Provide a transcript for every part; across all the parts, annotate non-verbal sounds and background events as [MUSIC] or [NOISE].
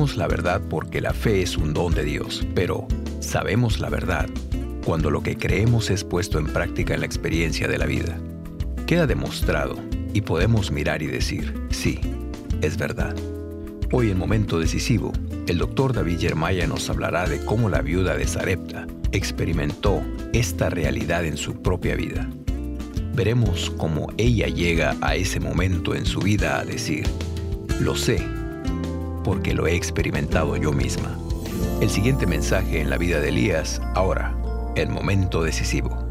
La verdad porque la fe es un don de Dios, pero sabemos la verdad cuando lo que creemos es puesto en práctica en la experiencia de la vida. Queda demostrado y podemos mirar y decir, sí, es verdad. Hoy en Momento Decisivo, el doctor David Yermaya nos hablará de cómo la viuda de Sarepta experimentó esta realidad en su propia vida. Veremos cómo ella llega a ese momento en su vida a decir, lo sé, porque lo he experimentado yo misma. El siguiente mensaje en la vida de Elías, ahora, el momento decisivo.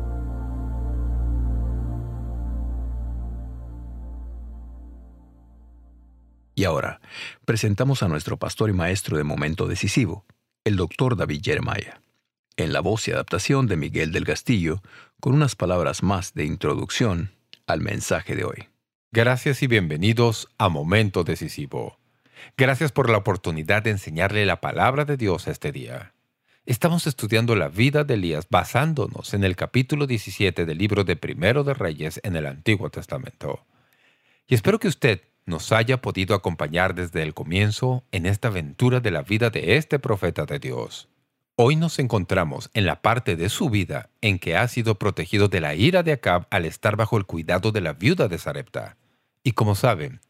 Y ahora, presentamos a nuestro pastor y maestro de momento decisivo, el doctor David Jeremiah, en la voz y adaptación de Miguel del Castillo, con unas palabras más de introducción al mensaje de hoy. Gracias y bienvenidos a Momento Decisivo. Gracias por la oportunidad de enseñarle la palabra de Dios este día. Estamos estudiando la vida de Elías basándonos en el capítulo 17 del libro de Primero de Reyes en el Antiguo Testamento. Y espero que usted nos haya podido acompañar desde el comienzo en esta aventura de la vida de este profeta de Dios. Hoy nos encontramos en la parte de su vida en que ha sido protegido de la ira de Acab al estar bajo el cuidado de la viuda de Sarepta. Y como saben,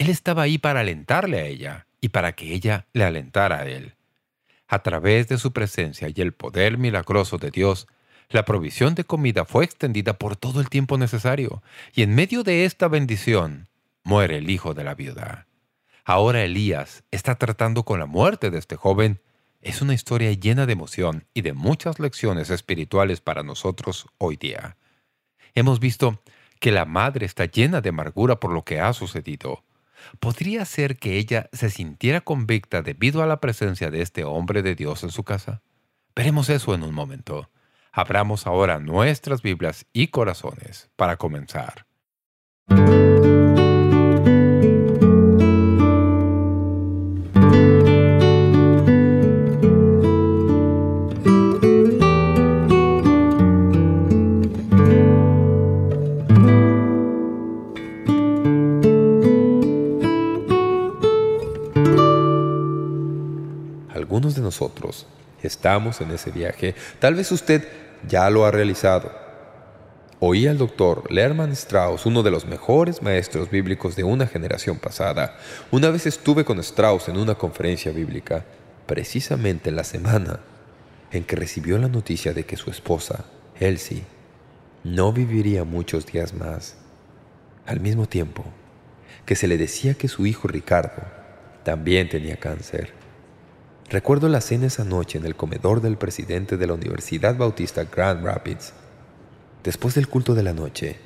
él estaba ahí para alentarle a ella y para que ella le alentara a él. A través de su presencia y el poder milagroso de Dios, la provisión de comida fue extendida por todo el tiempo necesario, y en medio de esta bendición muere el hijo de la viuda. Ahora Elías está tratando con la muerte de este joven. Es una historia llena de emoción y de muchas lecciones espirituales para nosotros hoy día. Hemos visto que la madre está llena de amargura por lo que ha sucedido. ¿Podría ser que ella se sintiera convicta debido a la presencia de este hombre de Dios en su casa? Veremos eso en un momento. Abramos ahora nuestras Biblias y corazones para comenzar. Nosotros estamos en ese viaje. Tal vez usted ya lo ha realizado. Oí al doctor Lerman Strauss, uno de los mejores maestros bíblicos de una generación pasada. Una vez estuve con Strauss en una conferencia bíblica, precisamente en la semana en que recibió la noticia de que su esposa, Elsie, no viviría muchos días más. Al mismo tiempo que se le decía que su hijo Ricardo también tenía cáncer. Recuerdo la cena esa noche en el comedor del presidente de la Universidad Bautista Grand Rapids. Después del culto de la noche,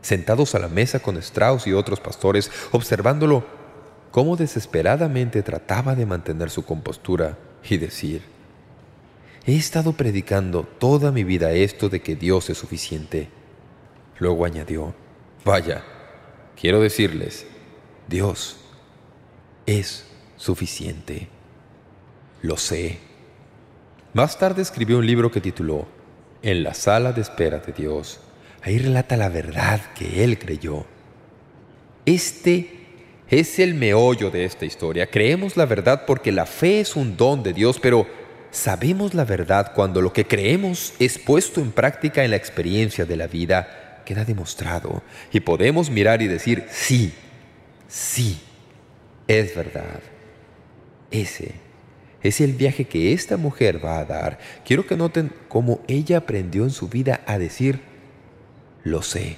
sentados a la mesa con Strauss y otros pastores, observándolo cómo desesperadamente trataba de mantener su compostura y decir, «He estado predicando toda mi vida esto de que Dios es suficiente». Luego añadió, «Vaya, quiero decirles, Dios es suficiente». Lo sé. Más tarde escribió un libro que tituló En la sala de espera de Dios. Ahí relata la verdad que él creyó. Este es el meollo de esta historia. Creemos la verdad porque la fe es un don de Dios, pero sabemos la verdad cuando lo que creemos es puesto en práctica en la experiencia de la vida, queda demostrado, y podemos mirar y decir, sí, sí, es verdad. Ese es el viaje que esta mujer va a dar. Quiero que noten cómo ella aprendió en su vida a decir, lo sé.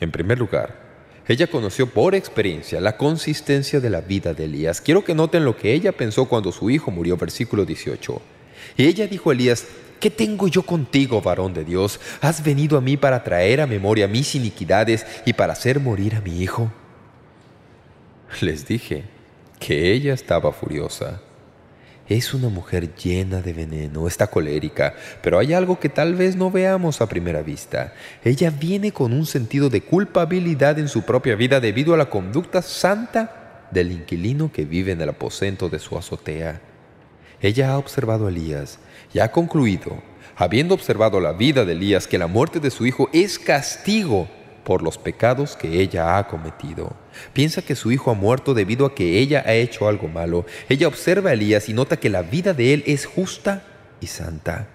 En primer lugar, ella conoció por experiencia la consistencia de la vida de Elías. Quiero que noten lo que ella pensó cuando su hijo murió, versículo 18. Y ella dijo a Elías, ¿Qué tengo yo contigo, varón de Dios? ¿Has venido a mí para traer a memoria mis iniquidades y para hacer morir a mi hijo? Les dije, que ella estaba furiosa. Es una mujer llena de veneno, está colérica, pero hay algo que tal vez no veamos a primera vista. Ella viene con un sentido de culpabilidad en su propia vida debido a la conducta santa del inquilino que vive en el aposento de su azotea. Ella ha observado a Elías y ha concluido, habiendo observado la vida de Elías, que la muerte de su hijo es castigo por los pecados que ella ha cometido. Piensa que su hijo ha muerto debido a que ella ha hecho algo malo. Ella observa a Elías y nota que la vida de él es justa y santa.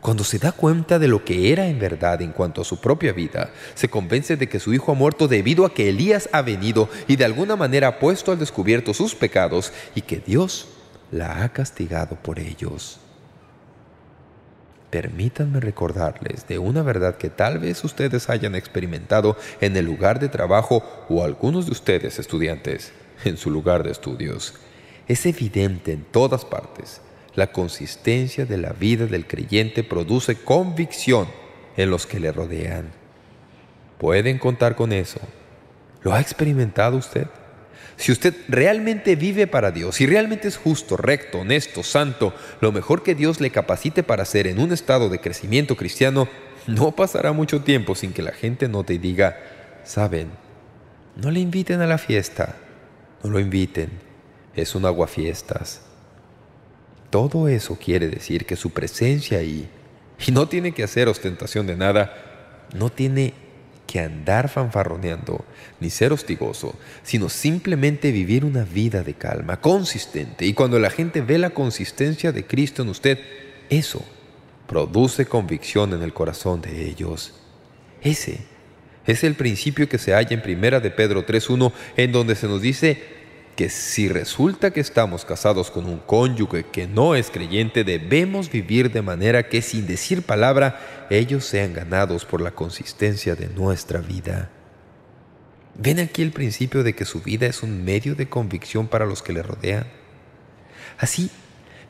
Cuando se da cuenta de lo que era en verdad en cuanto a su propia vida, se convence de que su hijo ha muerto debido a que Elías ha venido y de alguna manera ha puesto al descubierto sus pecados y que Dios la ha castigado por ellos. Permítanme recordarles de una verdad que tal vez ustedes hayan experimentado en el lugar de trabajo o algunos de ustedes, estudiantes, en su lugar de estudios. Es evidente en todas partes. La consistencia de la vida del creyente produce convicción en los que le rodean. ¿Pueden contar con eso? ¿Lo ha experimentado usted? Si usted realmente vive para Dios, si realmente es justo, recto, honesto, santo, lo mejor que Dios le capacite para hacer en un estado de crecimiento cristiano, no pasará mucho tiempo sin que la gente note y diga, ¿saben? No le inviten a la fiesta, no lo inviten, es un aguafiestas. Todo eso quiere decir que su presencia ahí, y no tiene que hacer ostentación de nada, no tiene que andar fanfarroneando ni ser hostigoso, sino simplemente vivir una vida de calma, consistente. Y cuando la gente ve la consistencia de Cristo en usted, eso produce convicción en el corazón de ellos. Ese es el principio que se halla en Primera de Pedro 3.1, en donde se nos dice que si resulta que estamos casados con un cónyuge que no es creyente, debemos vivir de manera que sin decir palabra, ellos sean ganados por la consistencia de nuestra vida. ¿Ven aquí el principio de que su vida es un medio de convicción para los que le rodean? Así,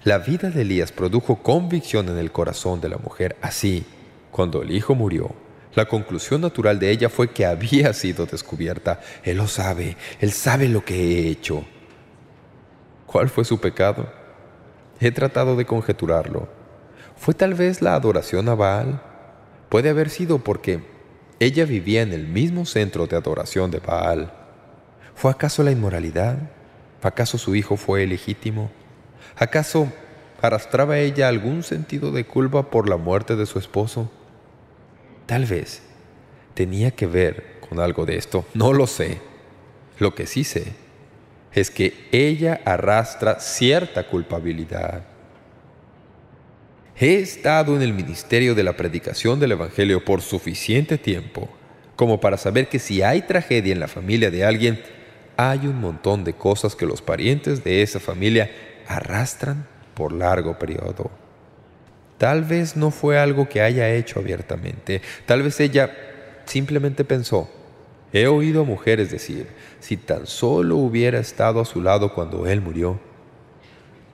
la vida de Elías produjo convicción en el corazón de la mujer. Así, cuando el hijo murió, la conclusión natural de ella fue que había [LAUGHS] sido descubierta. Él lo sabe, él sabe lo que he hecho. ¿Cuál fue su pecado? He tratado de conjeturarlo. ¿Fue tal vez la adoración a Baal? Puede haber sido porque ella vivía en el mismo centro de adoración de Baal. ¿Fue acaso la inmoralidad? ¿Acaso su hijo fue ilegítimo? ¿Acaso arrastraba ella algún sentido de culpa por la muerte de su esposo? Tal vez tenía que ver con algo de esto, no lo sé. Lo que sí sé es que ella arrastra cierta culpabilidad. He estado en el ministerio de la predicación del Evangelio por suficiente tiempo como para saber que si hay tragedia en la familia de alguien, hay un montón de cosas que los parientes de esa familia arrastran por largo periodo. Tal vez no fue algo que haya hecho abiertamente. Tal vez ella simplemente pensó, he oído a mujeres decir, si tan solo hubiera estado a su lado cuando él murió.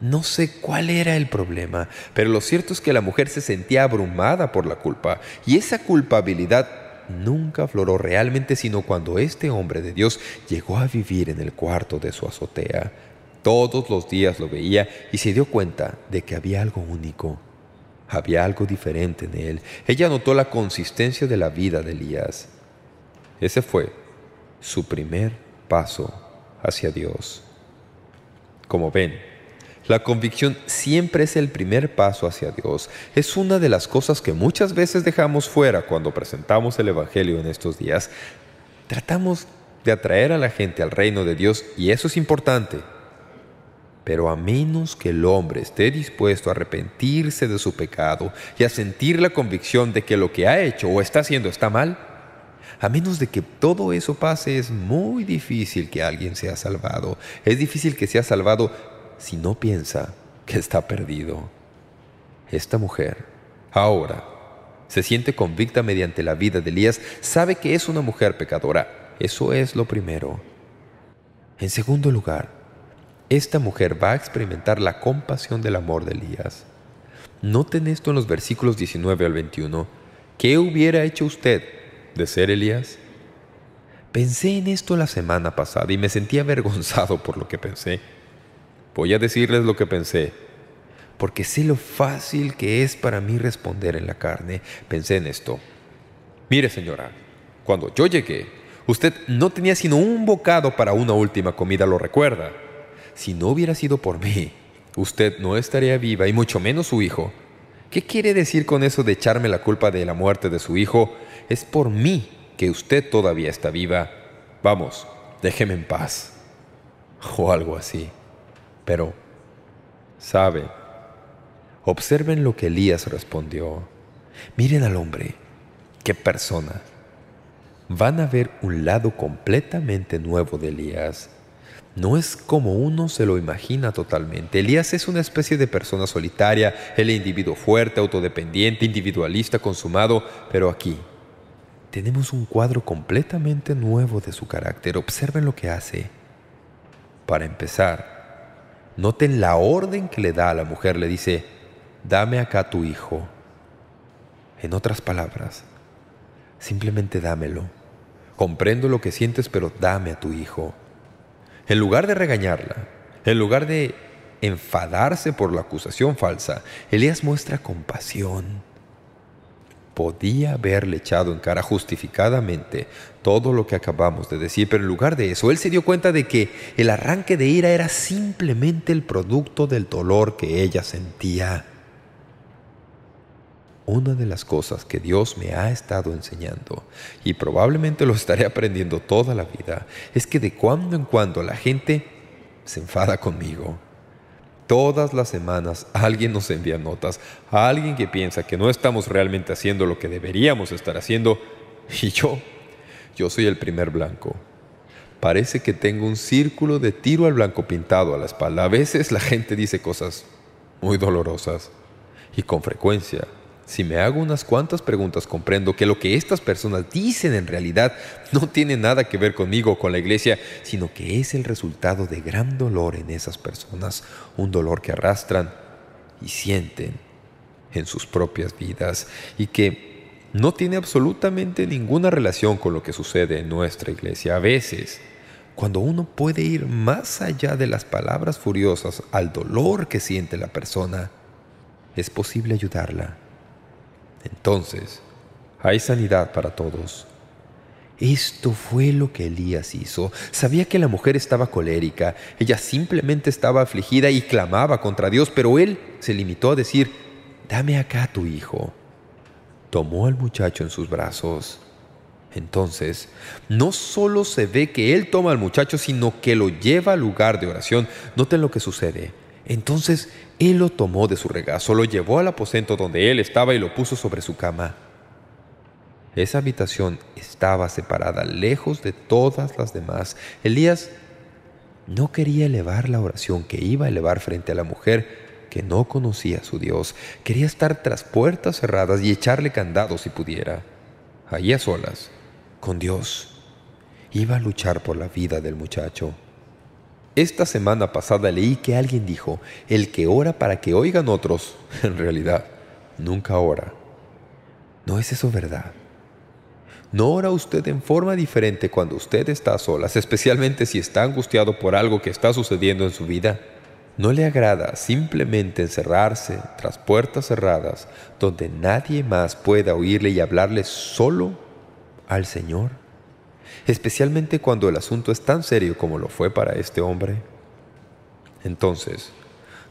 No sé cuál era el problema, pero lo cierto es que la mujer se sentía abrumada por la culpa, y esa culpabilidad nunca afloró realmente sino cuando este hombre de Dios llegó a vivir en el cuarto de su azotea. Todos los días lo veía y se dio cuenta de que había algo único. Había algo diferente en él. Ella notó la consistencia de la vida de Elías. Ese fue su primer paso hacia Dios. Como ven, la convicción siempre es el primer paso hacia Dios. Es una de las cosas que muchas veces dejamos fuera cuando presentamos el Evangelio en estos días. Tratamos de atraer a la gente al reino de Dios y eso es importante. Pero a menos que el hombre esté dispuesto a arrepentirse de su pecado y a sentir la convicción de que lo que ha hecho o está haciendo está mal, a menos de que todo eso pase, es muy difícil que alguien sea salvado. Es difícil que sea salvado si no piensa que está perdido. Esta mujer, ahora, se siente convicta mediante la vida de Elías, sabe que es una mujer pecadora. Eso es lo primero. En segundo lugar, esta mujer va a experimentar la compasión del amor de Elías. Noten esto en los versículos 19 al 21. ¿Qué hubiera hecho usted de ser Elías? Pensé en esto la semana pasada y me sentí avergonzado por lo que pensé. Voy a decirles lo que pensé, porque sé lo fácil que es para mí responder en la carne. Pensé en esto. Mire, señora, cuando yo llegué, usted no tenía sino un bocado para una última comida, ¿lo recuerda? Si no hubiera sido por mí, usted no estaría viva y mucho menos su hijo. ¿Qué quiere decir con eso de echarme la culpa de la muerte de su hijo? Es por mí que usted todavía está viva. Vamos, déjeme en paz. O algo así. Pero, ¿sabe? Observen lo que Elías respondió. Miren al hombre. ¡Qué persona! Van a ver un lado completamente nuevo de Elías. No es como uno se lo imagina totalmente. Elías es una especie de persona solitaria, el individuo fuerte, autodependiente, individualista, consumado, pero aquí tenemos un cuadro completamente nuevo de su carácter. Observen lo que hace. Para empezar, noten la orden que le da a la mujer. Le dice, dame acá tu hijo. En otras palabras, simplemente dámelo. Comprendo lo que sientes, pero dame a tu hijo. En lugar de regañarla, en lugar de enfadarse por la acusación falsa, Elías muestra compasión. Podía haberle echado en cara justificadamente todo lo que acabamos de decir, pero en lugar de eso, él se dio cuenta de que el arranque de ira era simplemente el producto del dolor que ella sentía. Una de las cosas que Dios me ha estado enseñando, y probablemente lo estaré aprendiendo toda la vida, es que de cuando en cuando la gente se enfada conmigo. Todas las semanas alguien nos envía notas, a alguien que piensa que no estamos realmente haciendo lo que deberíamos estar haciendo, y yo, yo soy el primer blanco. Parece que tengo un círculo de tiro al blanco pintado a la espalda. A veces la gente dice cosas muy dolorosas, y con frecuencia si me hago unas cuantas preguntas, comprendo que lo que estas personas dicen en realidad no tiene nada que ver conmigo o con la iglesia, sino que es el resultado de gran dolor en esas personas, un dolor que arrastran y sienten en sus propias vidas y que no tiene absolutamente ninguna relación con lo que sucede en nuestra iglesia. A veces, cuando uno puede ir más allá de las palabras furiosas al dolor que siente la persona, es posible ayudarla entonces, hay sanidad para todos. Esto fue lo que Elías hizo. Sabía que la mujer estaba colérica. Ella simplemente estaba afligida y clamaba contra Dios, pero él se limitó a decir, «Dame acá tu hijo». Tomó al muchacho en sus brazos. Entonces, no solo se ve que él toma al muchacho, sino que lo lleva al lugar de oración. Noten lo que sucede. Entonces él lo tomó de su regazo, lo llevó al aposento donde él estaba y lo puso sobre su cama. Esa habitación estaba separada, lejos de todas las demás. Elías no quería elevar la oración que iba a elevar frente a la mujer que no conocía a su Dios. Quería estar tras puertas cerradas y echarle candado si pudiera. Allí a solas, con Dios, iba a luchar por la vida del muchacho. Esta semana pasada leí que alguien dijo, el que ora para que oigan otros, [LAUGHS] en realidad, nunca ora. ¿No es eso verdad? ¿No ora usted en forma diferente cuando usted está a solas, especialmente si está angustiado por algo que está sucediendo en su vida? ¿No le agrada simplemente encerrarse tras puertas cerradas donde nadie más pueda oírle y hablarle solo al Señor? Especialmente cuando el asunto es tan serio como lo fue para este hombre. Entonces,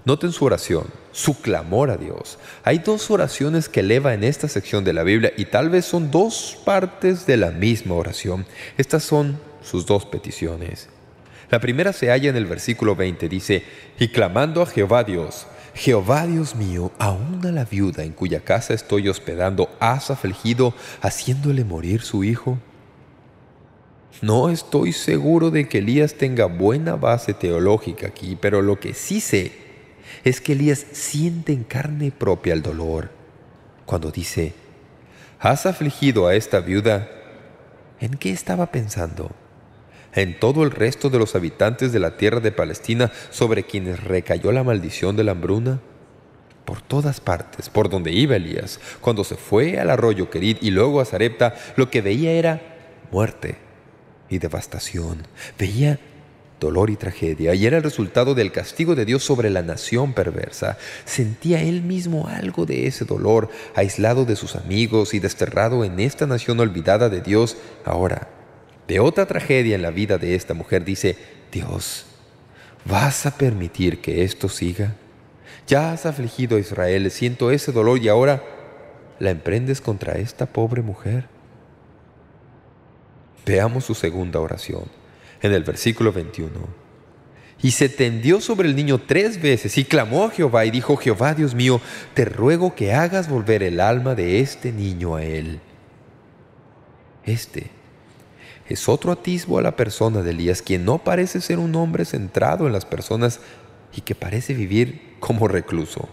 noten su oración, su clamor a Dios. Hay dos oraciones que eleva en esta sección de la Biblia y tal vez son dos partes de la misma oración. Estas son sus dos peticiones. La primera se halla en el versículo 20, dice, «Y clamando a Jehová Dios, Jehová Dios mío, aún a la viuda en cuya casa estoy hospedando, has afligido, haciéndole morir su hijo». No estoy seguro de que Elías tenga buena base teológica aquí, pero lo que sí sé es que Elías siente en carne propia el dolor. Cuando dice, «Has afligido a esta viuda», ¿en qué estaba pensando? ¿En todo el resto de los habitantes de la tierra de Palestina sobre quienes recayó la maldición de la hambruna? Por todas partes, por donde iba Elías, cuando se fue al arroyo Querid y luego a Zarepta, lo que veía era muerte y devastación. Veía dolor y tragedia, y era el resultado del castigo de Dios sobre la nación perversa. Sentía él mismo algo de ese dolor, aislado de sus amigos y desterrado en esta nación olvidada de Dios. Ahora, de otra tragedia en la vida de esta mujer, dice, Dios, ¿vas a permitir que esto siga? Ya has afligido a Israel, siento ese dolor y ahora la emprendes contra esta pobre mujer. Veamos su segunda oración, en el versículo 21. Y se tendió sobre el niño tres veces y clamó a Jehová y dijo, Jehová Dios mío, te ruego que hagas volver el alma de este niño a él. Este es otro atisbo a la persona de Elías, quien no parece ser un hombre centrado en las personas y que parece vivir como recluso.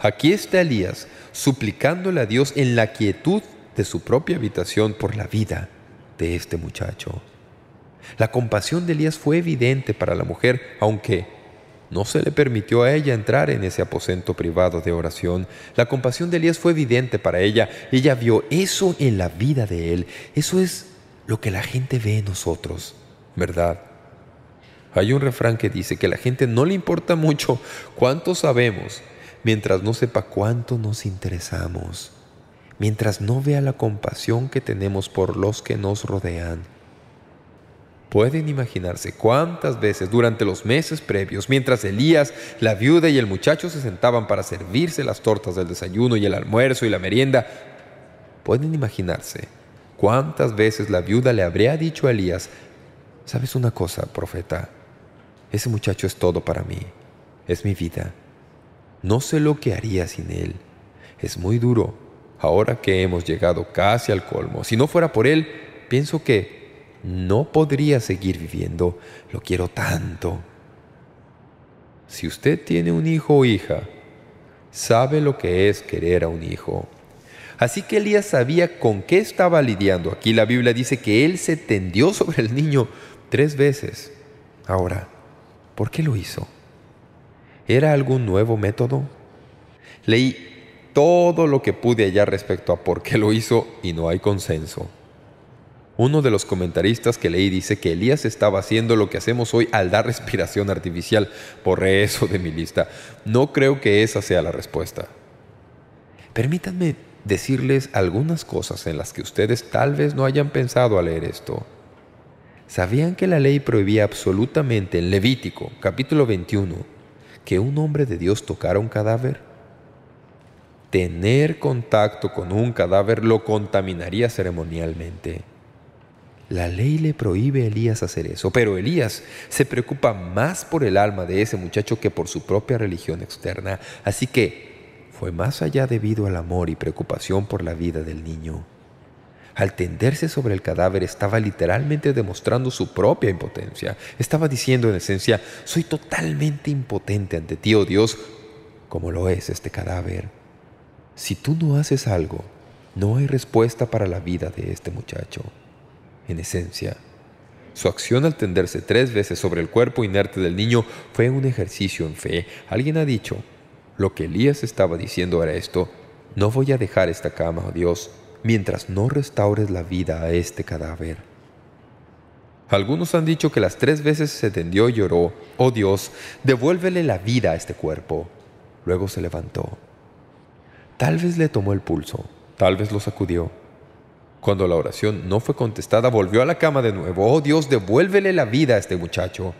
Aquí está Elías, suplicándole a Dios en la quietud de su propia habitación por la vida de este muchacho. La compasión de Elías fue evidente para la mujer, aunque no se le permitió a ella entrar en ese aposento privado de oración. La compasión de Elías fue evidente para ella. Ella vio eso en la vida de él. Eso es lo que la gente ve en nosotros, ¿verdad? Hay un refrán que dice que a la gente no le importa mucho cuánto sabemos, mientras no sepa cuánto nos interesamos, mientras no vea la compasión que tenemos por los que nos rodean. Pueden imaginarse cuántas veces durante los meses previos, mientras Elías, la viuda y el muchacho se sentaban para servirse las tortas del desayuno y el almuerzo y la merienda, pueden imaginarse cuántas veces la viuda le habría dicho a Elías, «¿Sabes una cosa, profeta? Ese muchacho es todo para mí, es mi vida. No sé lo que haría sin él. Es muy duro, ahora que hemos llegado casi al colmo. Si no fuera por él, pienso que no podría seguir viviendo. Lo quiero tanto. Si usted tiene un hijo o hija, sabe lo que es querer a un hijo. Así que Elías sabía con qué estaba lidiando. Aquí la Biblia dice que él se tendió sobre el niño tres veces. Ahora, ¿por qué lo hizo? ¿Era algún nuevo método? Leí todo lo que pude hallar respecto a por qué lo hizo y no hay consenso. Uno de los comentaristas que leí dice que Elías estaba haciendo lo que hacemos hoy al dar respiración artificial. por eso de mi lista. No creo que esa sea la respuesta. Permítanme decirles algunas cosas en las que ustedes tal vez no hayan pensado al leer esto. ¿Sabían que la ley prohibía absolutamente en Levítico, capítulo 21, que un hombre de Dios tocara un cadáver? Tener contacto con un cadáver lo contaminaría ceremonialmente. La ley le prohíbe a Elías hacer eso, pero Elías se preocupa más por el alma de ese muchacho que por su propia religión externa. Así que fue más allá debido al amor y preocupación por la vida del niño. Al tenderse sobre el cadáver estaba literalmente demostrando su propia impotencia. Estaba diciendo en esencia, soy totalmente impotente ante ti, oh Dios, como lo es este cadáver. Si tú no haces algo, no hay respuesta para la vida de este muchacho en esencia. Su acción al tenderse tres veces sobre el cuerpo inerte del niño fue un ejercicio en fe. Alguien ha dicho, lo que Elías estaba diciendo era esto, no voy a dejar esta cama, oh Dios, mientras no restaures la vida a este cadáver. Algunos han dicho que las tres veces se tendió y lloró, oh Dios, devuélvele la vida a este cuerpo. Luego se levantó. Tal vez le tomó el pulso, tal vez lo sacudió. Cuando la oración no fue contestada, volvió a la cama de nuevo. ¡Oh Dios, devuélvele la vida a este muchacho!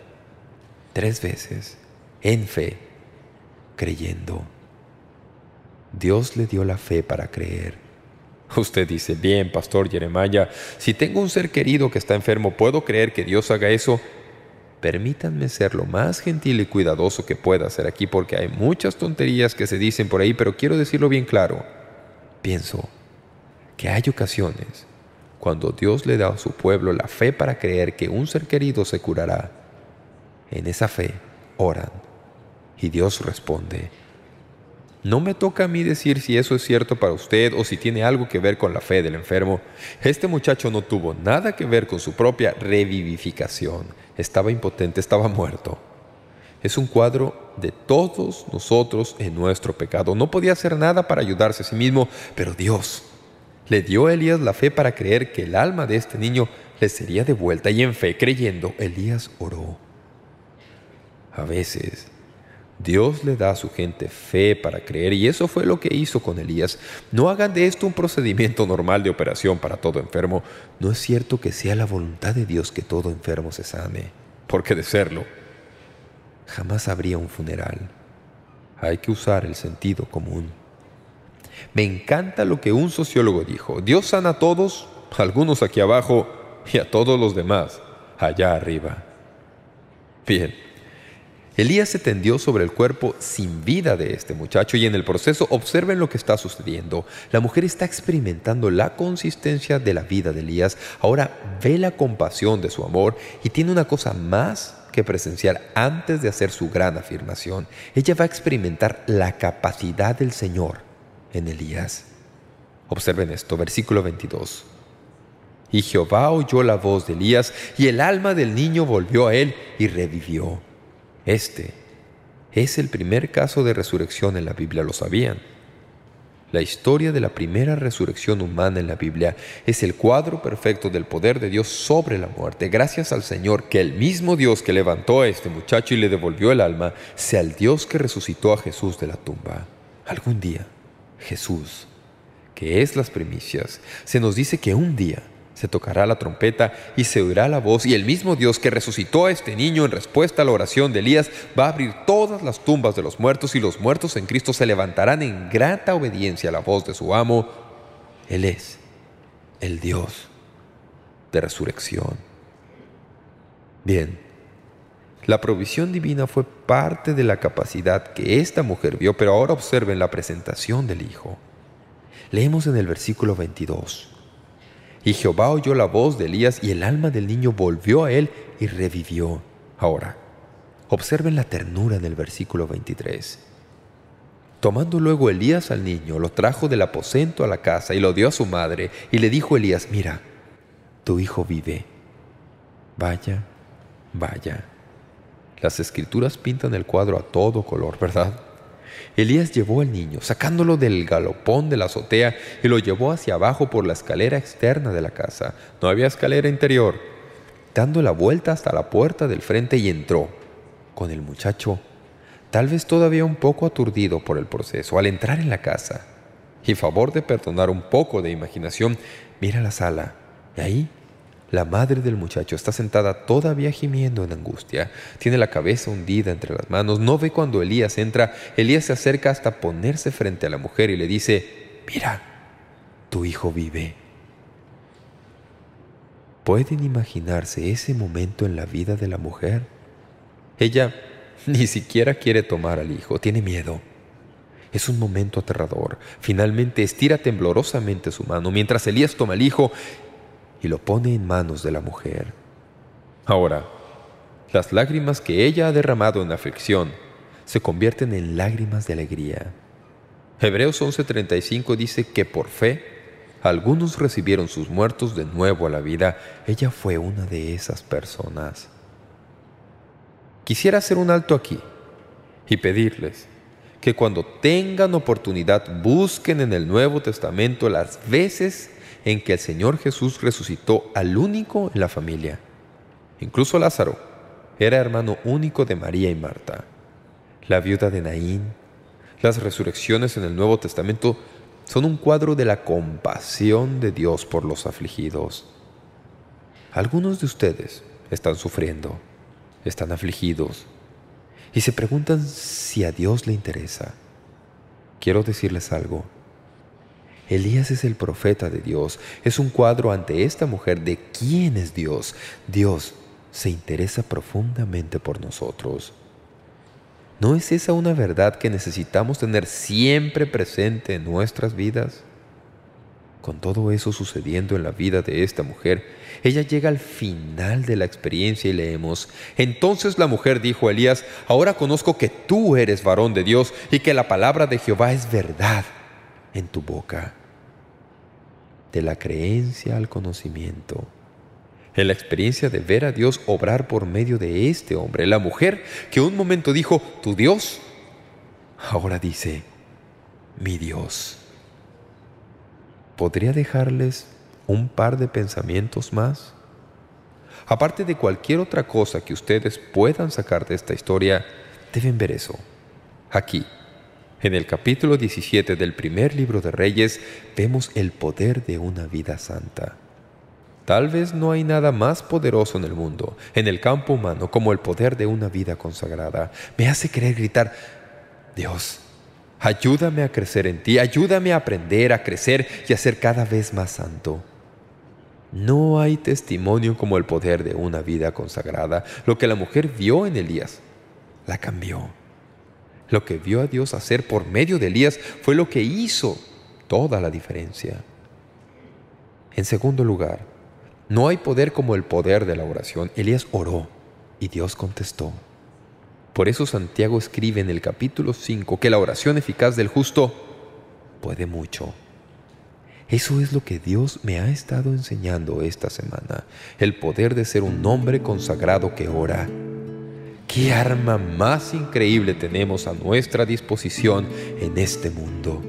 Tres veces, en fe, creyendo. Dios le dio la fe para creer. Usted dice, bien, Pastor Jeremiah, si tengo un ser querido que está enfermo, ¿puedo creer que Dios haga eso? Permítanme ser lo más gentil y cuidadoso que pueda hacer aquí porque hay muchas tonterías que se dicen por ahí, pero quiero decirlo bien claro. Pienso, que hay ocasiones cuando Dios le da a su pueblo la fe para creer que un ser querido se curará. En esa fe oran y Dios responde. No me toca a mí decir si eso es cierto para usted o si tiene algo que ver con la fe del enfermo. Este muchacho no tuvo nada que ver con su propia revivificación. Estaba impotente, estaba muerto. Es un cuadro de todos nosotros en nuestro pecado. No podía hacer nada para ayudarse a sí mismo, pero Dios le dio a Elías la fe para creer que el alma de este niño le sería devuelta y en fe creyendo, Elías oró. A veces, Dios le da a su gente fe para creer y eso fue lo que hizo con Elías. No hagan de esto un procedimiento normal de operación para todo enfermo. No es cierto que sea la voluntad de Dios que todo enfermo se sane, porque de serlo, jamás habría un funeral. Hay que usar el sentido común. Me encanta lo que un sociólogo dijo. Dios sana a todos, algunos aquí abajo y a todos los demás allá arriba. Bien, Elías se tendió sobre el cuerpo sin vida de este muchacho y en el proceso observen lo que está sucediendo. La mujer está experimentando la consistencia de la vida de Elías. Ahora ve la compasión de su amor y tiene una cosa más que presenciar antes de hacer su gran afirmación. Ella va a experimentar la capacidad del Señor en Elías. Observen esto, versículo 22. Y Jehová oyó la voz de Elías, y el alma del niño volvió a él y revivió. Este es el primer caso de resurrección en la Biblia, ¿lo sabían? La historia de la primera resurrección humana en la Biblia es el cuadro perfecto del poder de Dios sobre la muerte. Gracias al Señor que el mismo Dios que levantó a este muchacho y le devolvió el alma, sea el Dios que resucitó a Jesús de la tumba. Algún día, Jesús, que es las primicias, se nos dice que un día se tocará la trompeta y se oirá la voz, y el mismo Dios que resucitó a este niño en respuesta a la oración de Elías va a abrir todas las tumbas de los muertos, y los muertos en Cristo se levantarán en grata obediencia a la voz de su amo. Él es el Dios de resurrección. Bien, la provisión divina fue parte de la capacidad que esta mujer vio, pero ahora observen la presentación del Hijo. Leemos en el versículo 22. Y Jehová oyó la voz de Elías y el alma del niño volvió a él y revivió. Ahora, observen la ternura en el versículo 23. Tomando luego Elías al niño, lo trajo del aposento a la casa y lo dio a su madre, y le dijo Elías, mira, tu hijo vive. Vaya, vaya. Las escrituras pintan el cuadro a todo color, ¿verdad? Elías llevó al niño, sacándolo del galopón de la azotea, y lo llevó hacia abajo por la escalera externa de la casa. No había escalera interior. Dando la vuelta hasta la puerta del frente y entró, con el muchacho, tal vez todavía un poco aturdido por el proceso, al entrar en la casa. Y favor de perdonar un poco de imaginación, mira la sala, y ahí la madre del muchacho está sentada todavía gimiendo en angustia. Tiene la cabeza hundida entre las manos. No ve cuando Elías entra. Elías se acerca hasta ponerse frente a la mujer y le dice, «Mira, tu hijo vive». ¿Pueden imaginarse ese momento en la vida de la mujer? Ella [LAUGHS] ni siquiera quiere tomar al hijo, tiene miedo. Es un momento aterrador. Finalmente estira temblorosamente su mano mientras Elías toma al hijo y lo pone en manos de la mujer. Ahora, las lágrimas que ella ha derramado en aflicción se convierten en lágrimas de alegría. Hebreos 11.35 dice que por fe algunos recibieron sus muertos de nuevo a la vida. Ella fue una de esas personas. Quisiera hacer un alto aquí y pedirles que cuando tengan oportunidad busquen en el Nuevo Testamento las veces en que el Señor Jesús resucitó al único en la familia. Incluso Lázaro era hermano único de María y Marta. La viuda de Naín, las resurrecciones en el Nuevo Testamento son un cuadro de la compasión de Dios por los afligidos. Algunos de ustedes están sufriendo, están afligidos, y se preguntan si a Dios le interesa. Quiero decirles algo. Elías es el profeta de Dios. Es un cuadro ante esta mujer de quién es Dios. Dios se interesa profundamente por nosotros. ¿No es esa una verdad que necesitamos tener siempre presente en nuestras vidas? Con todo eso sucediendo en la vida de esta mujer, ella llega al final de la experiencia y leemos, Entonces la mujer dijo a Elías, Ahora conozco que tú eres varón de Dios y que la palabra de Jehová es verdad en tu boca de la creencia al conocimiento. En la experiencia de ver a Dios obrar por medio de este hombre, la mujer que un momento dijo, tu Dios, ahora dice, mi Dios. ¿Podría dejarles un par de pensamientos más? Aparte de cualquier otra cosa que ustedes puedan sacar de esta historia, deben ver eso. Aquí, en el capítulo 17 del primer libro de Reyes vemos el poder de una vida santa. Tal vez no hay nada más poderoso en el mundo, en el campo humano, como el poder de una vida consagrada. Me hace querer gritar, Dios, ayúdame a crecer en ti, ayúdame a aprender, a crecer y a ser cada vez más santo. No hay testimonio como el poder de una vida consagrada. Lo que la mujer vio en Elías, la cambió. Lo que vio a Dios hacer por medio de Elías fue lo que hizo toda la diferencia. En segundo lugar, no hay poder como el poder de la oración. Elías oró y Dios contestó. Por eso Santiago escribe en el capítulo 5 que la oración eficaz del justo puede mucho. Eso es lo que Dios me ha estado enseñando esta semana, el poder de ser un hombre consagrado que ora. ¿Qué arma más increíble tenemos a nuestra disposición en este mundo?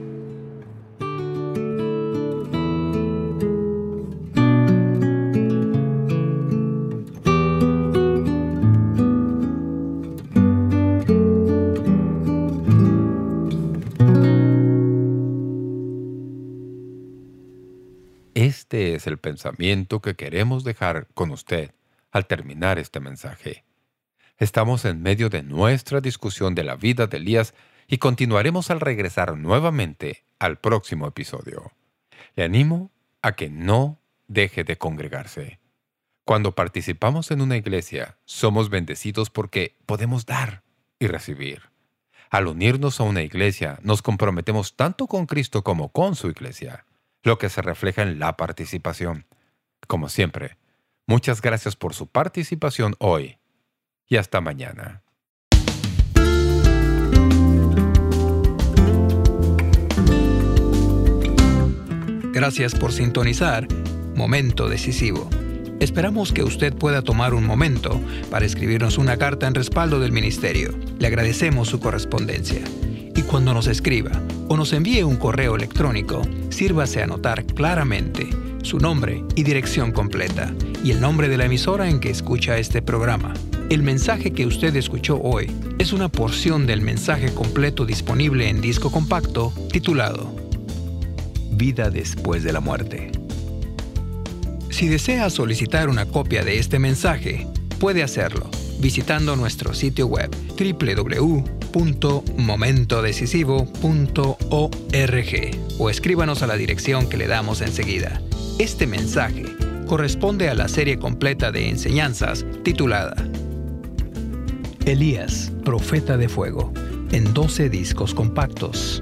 Este es el pensamiento que queremos dejar con usted al terminar este mensaje. Estamos en medio de nuestra discusión de la vida de Elías y continuaremos al regresar nuevamente al próximo episodio. Le animo a que no deje de congregarse. Cuando participamos en una iglesia, somos bendecidos porque podemos dar y recibir. Al unirnos a una iglesia, nos comprometemos tanto con Cristo como con su iglesia lo que se refleja en la participación. Como siempre, muchas gracias por su participación hoy y hasta mañana. Gracias por sintonizar Momento Decisivo. Esperamos que usted pueda tomar un momento para escribirnos una carta en respaldo del Ministerio. Le agradecemos su correspondencia. Y cuando nos escriba o nos envíe un correo electrónico, sírvase a anotar claramente su nombre y dirección completa y el nombre de la emisora en que escucha este programa. El mensaje que usted escuchó hoy es una porción del mensaje completo disponible en disco compacto titulado Vida después de la muerte. Si desea solicitar una copia de este mensaje, puede hacerlo visitando nuestro sitio web www.momentodecisivo.org o escríbanos a la dirección que le damos enseguida. Este mensaje corresponde a la serie completa de enseñanzas titulada Elías, Profeta de Fuego, en 12 discos compactos.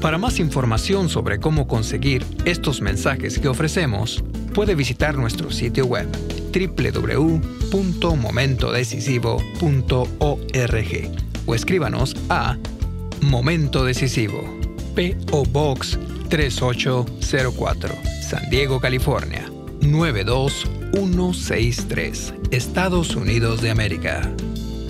Para más información sobre cómo conseguir estos mensajes que ofrecemos, puede visitar nuestro sitio web www.momentodecisivo.org o escríbanos a Momento Decisivo, P.O. Box 3804, San Diego, California 92163, Estados Unidos de América.